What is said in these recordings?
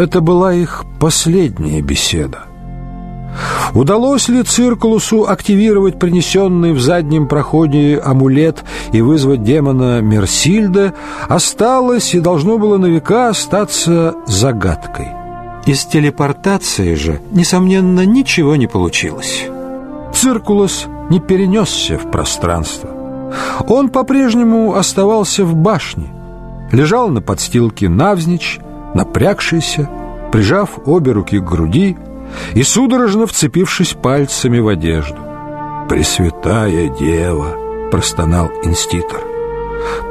Это была их последняя беседа. Удалось ли Циркулусу активировать принесенный в заднем проходе амулет и вызвать демона Мерсильда, осталось и должно было на века остаться загадкой. Из телепортации же, несомненно, ничего не получилось. Циркулус не перенесся в пространство. Он по-прежнему оставался в башне, лежал на подстилке навзничь, напрягшийся, прижав обе руки к груди и судорожно вцепившись пальцами в одежду. «Пресвятая Дева!» — простонал инститор.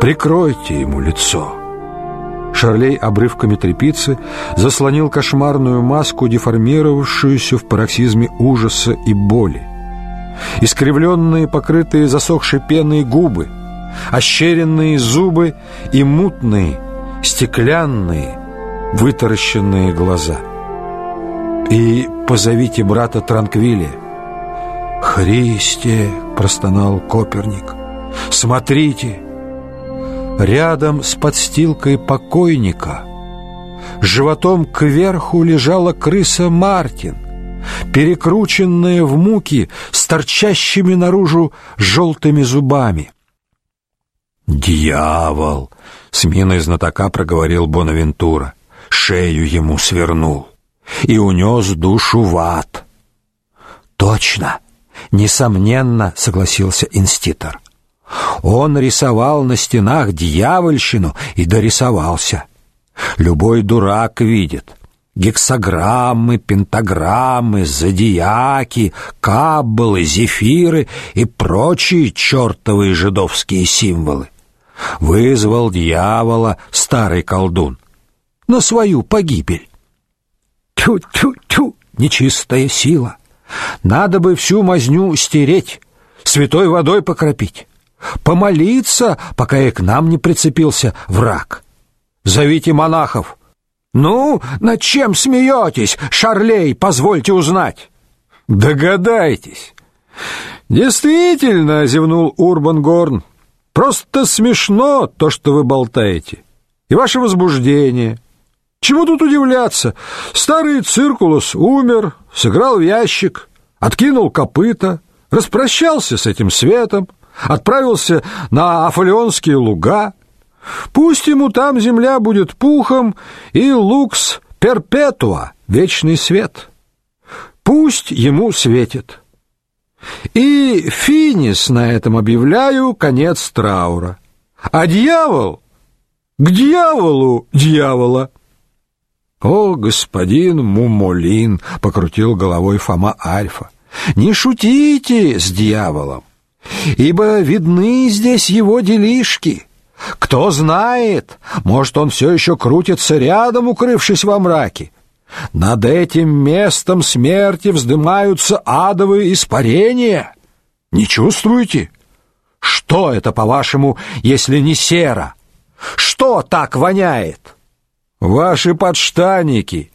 «Прикройте ему лицо!» Шарлей обрывками трепицы заслонил кошмарную маску, деформировавшуюся в пароксизме ужаса и боли. Искривленные, покрытые засохшей пеной губы, ощеренные зубы и мутные, стеклянные, вытаращенные глаза. «И позовите брата Транквилия». «Христе!» — простонал Коперник. «Смотрите!» Рядом с подстилкой покойника животом кверху лежала крыса Мартин, перекрученная в муки с торчащими наружу желтыми зубами. «Дьявол!» — с миной знатока проговорил Бонавентура. «Шею ему свернул и унес душу в ад». «Точно! Несомненно!» — согласился инститор. Он рисовал на стенах дьявольщину и дорисовался. Любой дурак видит. Гексаграммы, пентаграммы, зодиаки, каббалы, зефиры и прочие чертовые жидовские символы. Вызвал дьявола старый колдун на свою погибель. Тю-тю-тю, нечистая сила. Надо бы всю мазню стереть, святой водой покропить помолиться, пока и к нам не прицепился враг. Зовите монахов. Ну, над чем смеетесь, Шарлей, позвольте узнать? Догадайтесь. Действительно, зевнул Урбан Горн. Просто смешно то, что вы болтаете. И ваше возбуждение. Чему тут удивляться? Старый циркулус умер, сыграл в ящик, откинул копыта, распрощался с этим светом, отправился на Афалионские луга. Пусть ему там земля будет пухом и лукс перпетуа, вечный свет. Пусть ему светит. И финис на этом объявляю конец траура. А дьявол? К дьяволу дьявола! О, господин Мумолин, покрутил головой Фома Альфа. Не шутите с дьяволом ибо видны здесь его делишки. Кто знает, может, он все еще крутится рядом, укрывшись во мраке. Над этим местом смерти вздымаются адовые испарения. Не чувствуете? Что это, по-вашему, если не сера? Что так воняет? Ваши подштанники.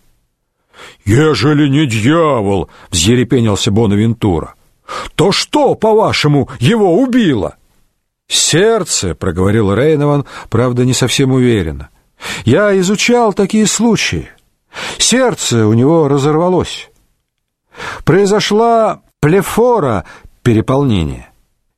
Ежели не дьявол, взъерепенился Бонавентура то что, по-вашему, его убило? Сердце, проговорил Рейнован, правда, не совсем уверенно. Я изучал такие случаи. Сердце у него разорвалось. Произошла плефора переполнения.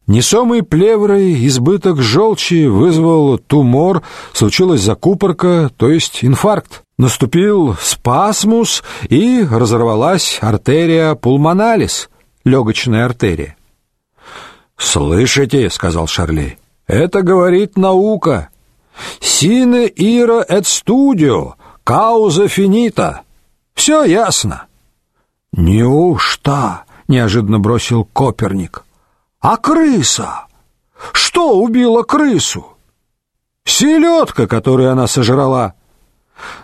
Несомый плеврой избыток желчи вызвал тумор, случилась закупорка, то есть инфаркт. Наступил спасмус и разорвалась артерия пульмоналис – легочная артерия. «Слышите?» — сказал Шарли. «Это говорит наука. Сине ира эт студио, кауза финита. Все ясно». «Неужто?» — неожиданно бросил Коперник. «А крыса? Что убило крысу?» «Селедка, которую она сожрала».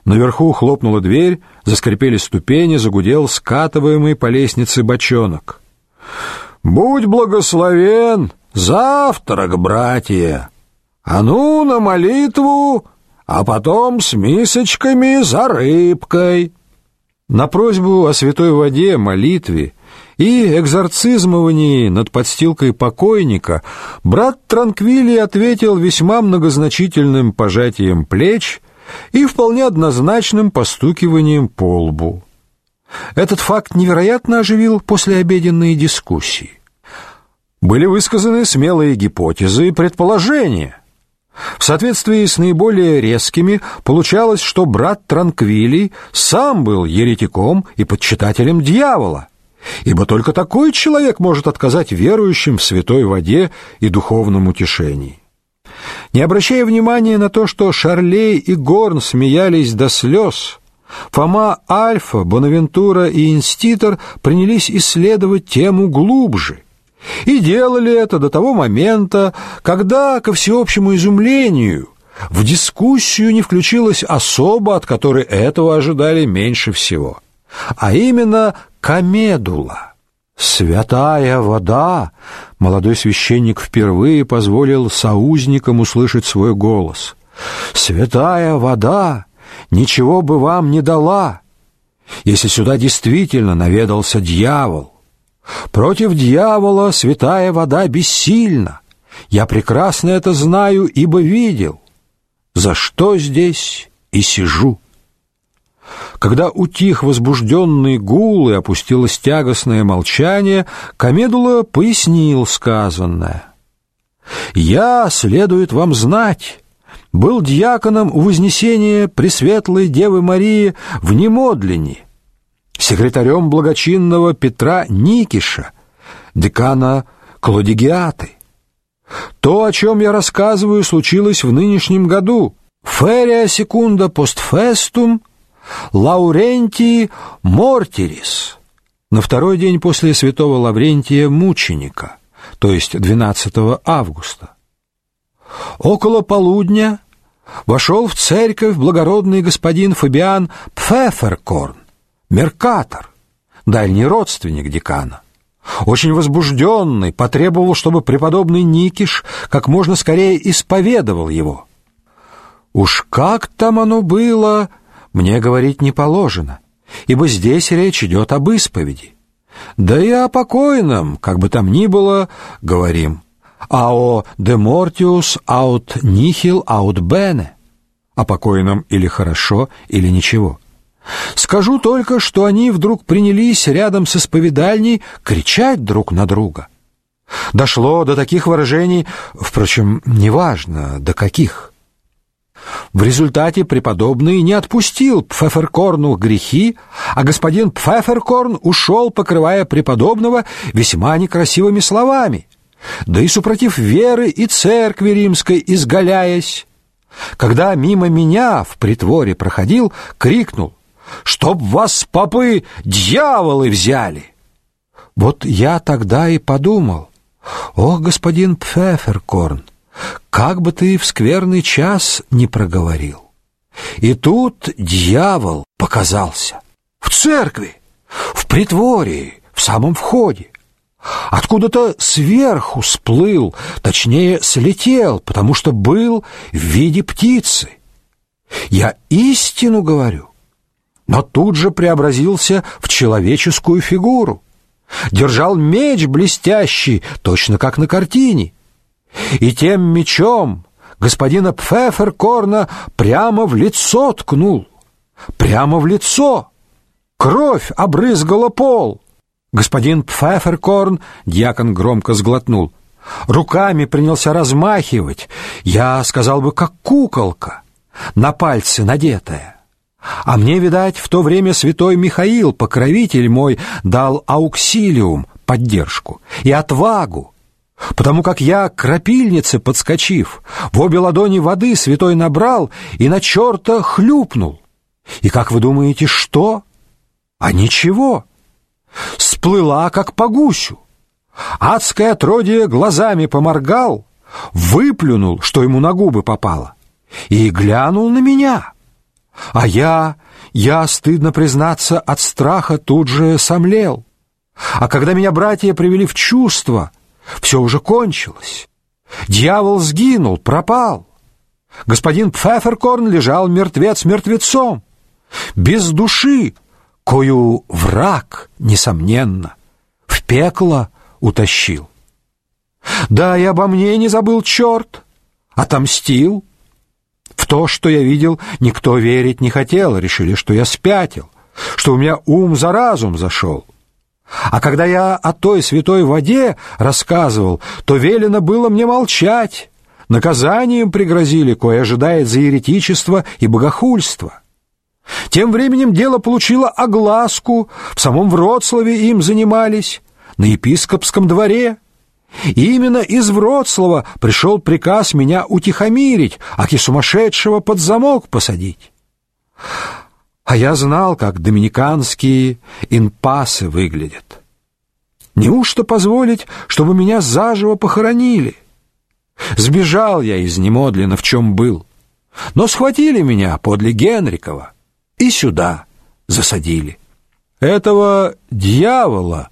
Наверху хлопнула дверь, заскрипели ступени, загудел скатываемый по лестнице бочонок. Будь благословен, завтрак, братья. А ну на молитву, а потом с мисочками за рыбкой. На просьбу о святой воде, молитве и экзорцизмовании над подстилкой покойника брат Транквили ответил весьма многозначительным пожатием плеч, и вполне однозначным постукиванием по лбу. Этот факт невероятно оживил послеобеденные дискуссии. Были высказаны смелые гипотезы и предположения. В соответствии с наиболее резкими получалось, что брат Транквилий сам был еретиком и подчитателем дьявола, ибо только такой человек может отказать верующим в святой воде и духовном утешении. Не обращая внимания на то, что Шарлей и Горн смеялись до слез, Фома Альфа, Бонавентура и Инститор принялись исследовать тему глубже – и делали это до того момента, когда, ко всеобщему изумлению, в дискуссию не включилась особа, от которой этого ожидали меньше всего, а именно Камедула. «Святая вода!» Молодой священник впервые позволил соузникам услышать свой голос. «Святая вода ничего бы вам не дала, если сюда действительно наведался дьявол. Против дьявола святая вода бессильна. Я прекрасно это знаю, ибо видел. За что здесь и сижу. Когда утих возбужденный гул и опустилось тягостное молчание, Камедула пояснил сказанное. «Я, следует вам знать, был диаконом у Вознесения Пресветлой Девы Марии в Немодлении, секретарем благочинного Петра Никиша, декана Клодигиаты. То, о чем я рассказываю, случилось в нынешнем году. Ферия секунда постфестум Лаурентий Мортирис. На второй день после святого Лаврентия мученика, то есть 12 августа. Около полудня вошел в церковь благородный господин Фабиан Пфеферкорн, Меркатор, дальний родственник декана. Очень возбужденный, потребовал, чтобы преподобный Никиш как можно скорее исповедовал его. Уж как там оно было, мне говорить не положено, ибо здесь речь идет об исповеди. Да и о покойном, как бы там ни было, говорим. А о de mortius aut nihil aut bene. О покойном или хорошо, или ничего. Скажу только, что они вдруг принялись рядом с исповедальней кричать друг на друга. Дошло до таких выражений, впрочем, неважно, до каких. В результате преподобный не отпустил Пфеферкорну грехи, а господин Пфеферкорн ушел, покрывая преподобного весьма некрасивыми словами, да и супротив веры и церкви римской изгаляясь. Когда мимо меня в притворе проходил, крикнул чтоб вас, попы, дьяволы взяли. Вот я тогда и подумал, ох, господин Пфеферкорн, как бы ты в скверный час не проговорил. И тут дьявол показался в церкви, в притворе, в самом входе. Откуда-то сверху сплыл, точнее, слетел, потому что был в виде птицы. Я истину говорю но тут же преобразился в человеческую фигуру. Держал меч блестящий, точно как на картине. И тем мечом господина Пфеферкорна прямо в лицо ткнул. Прямо в лицо. Кровь обрызгала пол. Господин Пфеферкорн, дьякон громко сглотнул, руками принялся размахивать, я сказал бы, как куколка, на пальцы надетая. А мне, видать, в то время святой Михаил, покровитель мой, дал ауксилиум, поддержку и отвагу, потому как я, крапильнице подскочив, в обе ладони воды святой набрал и на черта хлюпнул. И как вы думаете, что? А ничего. Сплыла, как по гусю. Адское отродье глазами поморгал, выплюнул, что ему на губы попало, и глянул на меня. А я, я, стыдно признаться, от страха тут же сомлел. А когда меня братья привели в чувство, все уже кончилось. Дьявол сгинул, пропал. Господин Пфеферкорн лежал мертвец мертвецом, без души, кою враг, несомненно, в пекло утащил. Да, и обо мне не забыл черт, отомстил. В то, что я видел, никто верить не хотел, решили, что я спятил, что у меня ум за разум зашел. А когда я о той святой воде рассказывал, то велено было мне молчать. Наказанием пригрозили, кое ожидает за еретичество и богохульство. Тем временем дело получило огласку, в самом Вроцлаве им занимались, на епископском дворе. И именно из Вроцлава пришел приказ меня утихомирить, аки сумасшедшего под замок посадить. А я знал, как доминиканские инпасы выглядят. Неужто позволить, чтобы меня заживо похоронили? Сбежал я из немодлина, в чем был. Но схватили меня подле Генрикова и сюда засадили. Этого дьявола,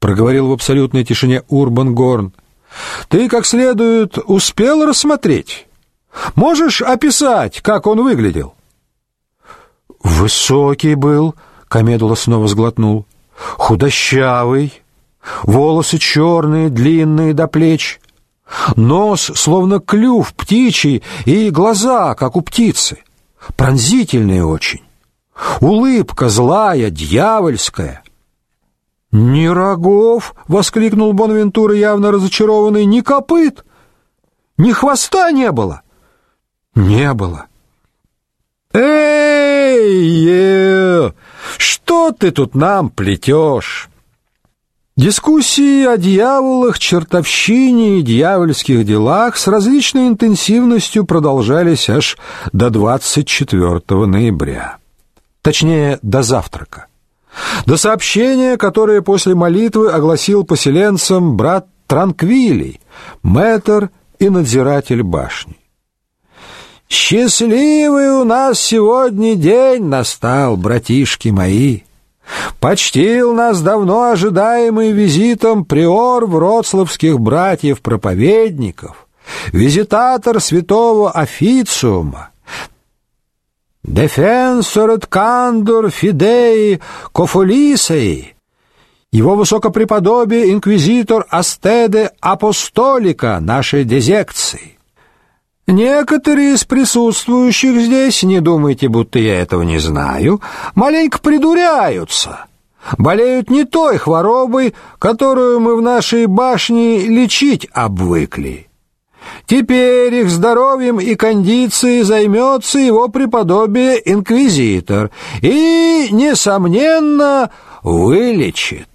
проговорил в абсолютной тишине Урбан Горн, ты как следует успел рассмотреть? Можешь описать, как он выглядел? Высокий был, Камедула снова сглотнул. Худощавый, волосы черные, длинные до плеч, нос словно клюв птичий и глаза, как у птицы, пронзительные очень. Улыбка злая, дьявольская. «Ни рогов!» — воскликнул Бонвентура, явно разочарованный. «Ни копыт! Ни хвоста не было!» «Не было!» Что ты тут нам плетешь?» Дискуссии о дьяволах, чертовщине и дьявольских делах с различной интенсивностью продолжались аж до 24 ноября. Точнее, до завтрака. До сообщения, которое после молитвы огласил поселенцам брат Транквилий, мэтр и надзиратель башни. Счастливый у нас сегодня день настал, братишки мои. Почтил нас давно ожидаемый визитом приор вроцлавских братьев-проповедников, визитатор святого официума, «Дефенсор et candor fidei cofolisei», его высокопреподобие инквизитор Астеде Апостолика нашей дезекции. Некоторые из присутствующих здесь, не думайте, будто я этого не знаю, маленько придуряются. Болеют не той хворобой, которую мы в нашей башне лечить обвыкли. Теперь их здоровьем и кондицией займется его преподобие инквизитор и, несомненно, вылечит.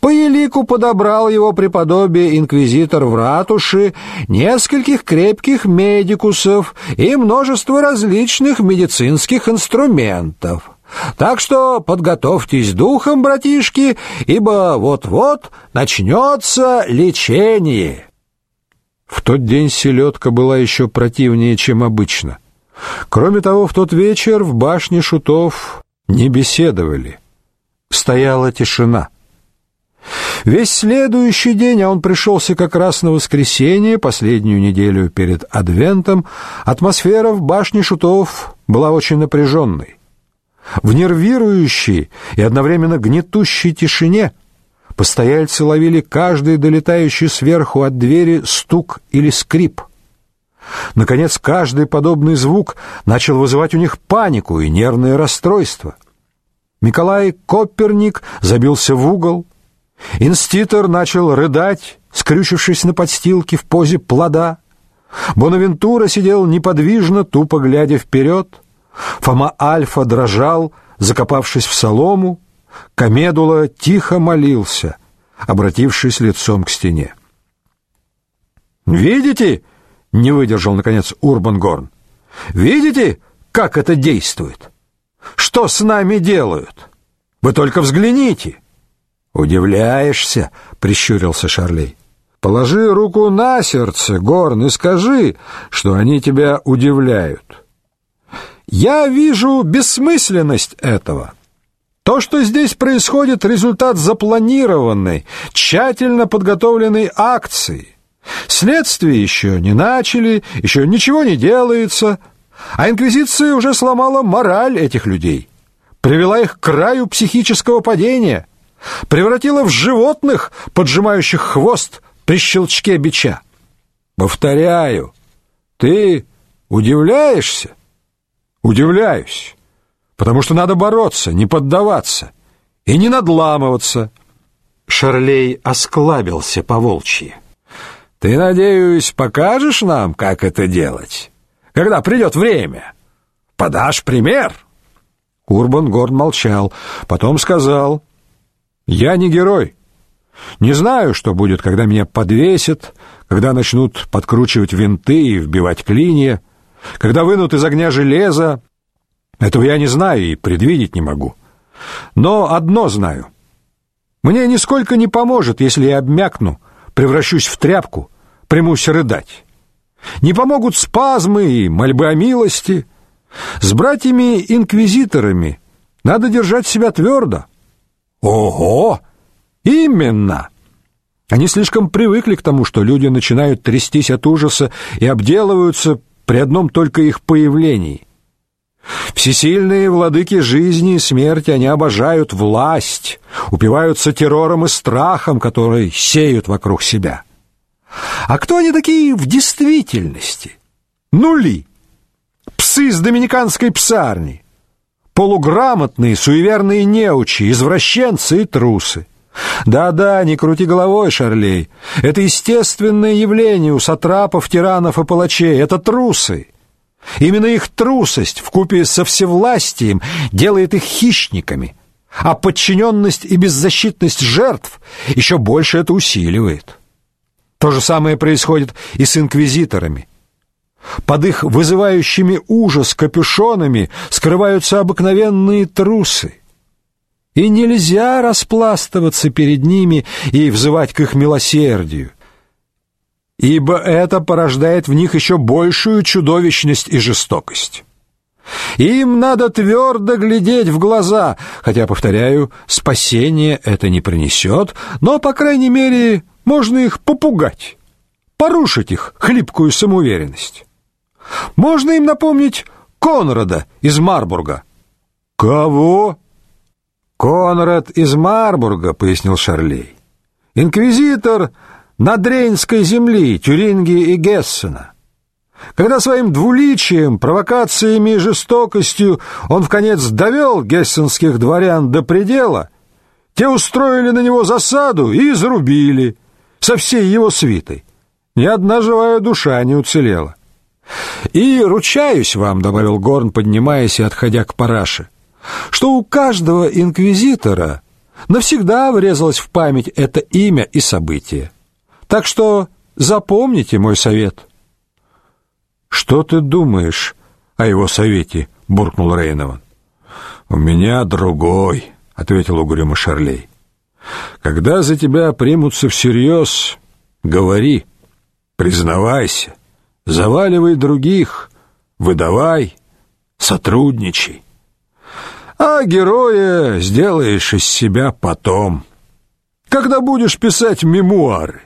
По елику подобрал его преподобие инквизитор в ратуше нескольких крепких медикусов и множество различных медицинских инструментов. Так что подготовьтесь духом, братишки, ибо вот-вот начнется лечение. В тот день селедка была еще противнее, чем обычно. Кроме того, в тот вечер в башне шутов не беседовали. Стояла тишина. Весь следующий день, а он пришелся как раз на воскресенье, последнюю неделю перед Адвентом, атмосфера в башне шутов была очень напряженной. В нервирующей и одновременно гнетущей тишине постояльцы ловили каждый долетающий сверху от двери стук или скрип. Наконец, каждый подобный звук начал вызывать у них панику и нервное расстройство. Николай Коперник забился в угол, Инститор начал рыдать, скрючившись на подстилке в позе плода. Бонавентура сидел неподвижно, тупо глядя вперед. Фома Альфа дрожал, закопавшись в солому. Камедула тихо молился, обратившись лицом к стене. «Видите?» — не выдержал, наконец, Урбан Горн. «Видите, как это действует? Что с нами делают? Вы только взгляните!» Удивляешься, прищурился Шарлей. Положи руку на сердце, Горн, и скажи, что они тебя удивляют. Я вижу бессмысленность этого. То, что здесь происходит, результат запланированной, тщательно подготовленной акции. Следствие еще не начали, еще ничего не делается, а инквизиция уже сломала мораль этих людей, привела их к краю психического падения превратила в животных, поджимающих хвост при щелчке бича. Повторяю, ты удивляешься? Удивляюсь, потому что надо бороться, не поддаваться и не надламываться. Шарлей осклабился по волчьи. Ты, надеюсь, покажешь нам, как это делать, когда придет время? Подашь пример? Урбан Горн молчал, потом сказал: "Я не герой. Не знаю, что будет, когда меня подвесят, когда начнут подкручивать винты и вбивать клинья, когда вынут из огня железо. Этого я не знаю и предвидеть не могу. Но одно знаю. Мне нисколько не поможет, если я обмякну, превращусь в тряпку, примусь рыдать. Не помогут спазмы и мольбы о милости. С братьями-инквизиторами надо держать себя твердо. Ого! Именно! Они слишком привыкли к тому, что люди начинают трястись от ужаса и обделываются при одном только их появлении. Всесильные владыки жизни и смерти, они обожают власть, упиваются террором и страхом, который сеют вокруг себя. А кто они такие в действительности? Нули. Псы с доминиканской псарни. Полуграмотные, суеверные неучи, извращенцы и трусы. Да-да, не крути головой, Шарлей. Это естественное явление у сатрапов, тиранов и палачей. Это трусы. Именно их трусость вкупе со всевластием делает их хищниками, а подчиненность и беззащитность жертв еще больше это усиливает. То же самое происходит и с инквизиторами. Под их вызывающими ужас капюшонами скрываются обыкновенные трусы. И нельзя распластываться перед ними и взывать к их милосердию, ибо это порождает в них еще большую чудовищность и жестокость. Им надо твердо глядеть в глаза, хотя, повторяю, спасение это не принесет, но, по крайней мере, можно их попугать, порушить их хлипкую самоуверенность. Можно им напомнить Конрада из Марбурга. Кого? Конрад из Марбурга, пояснил Шарлей. Инквизитор Надрейнской земли, Тюринги и Гессена. Когда своим двуличием, провокациями и жестокостью он в конец довел гессенских дворян до предела, те устроили на него засаду и зарубили со всей его свитой. Ни одна живая душа не уцелела. И ручаюсь вам, добавил Горн, поднимаясь и отходя к параше, что у каждого инквизитора навсегда врезалось в память это имя и событие. Так что запомните мой совет. Что ты думаешь о его совете? буркнул Рейнован. У меня другой, ответил угрюмо Шарлей. Когда за тебя примутся всерьез, говори, признавайся, заваливай других, выдавай, сотрудничай а героя сделаешь из себя потом, когда будешь писать мемуары.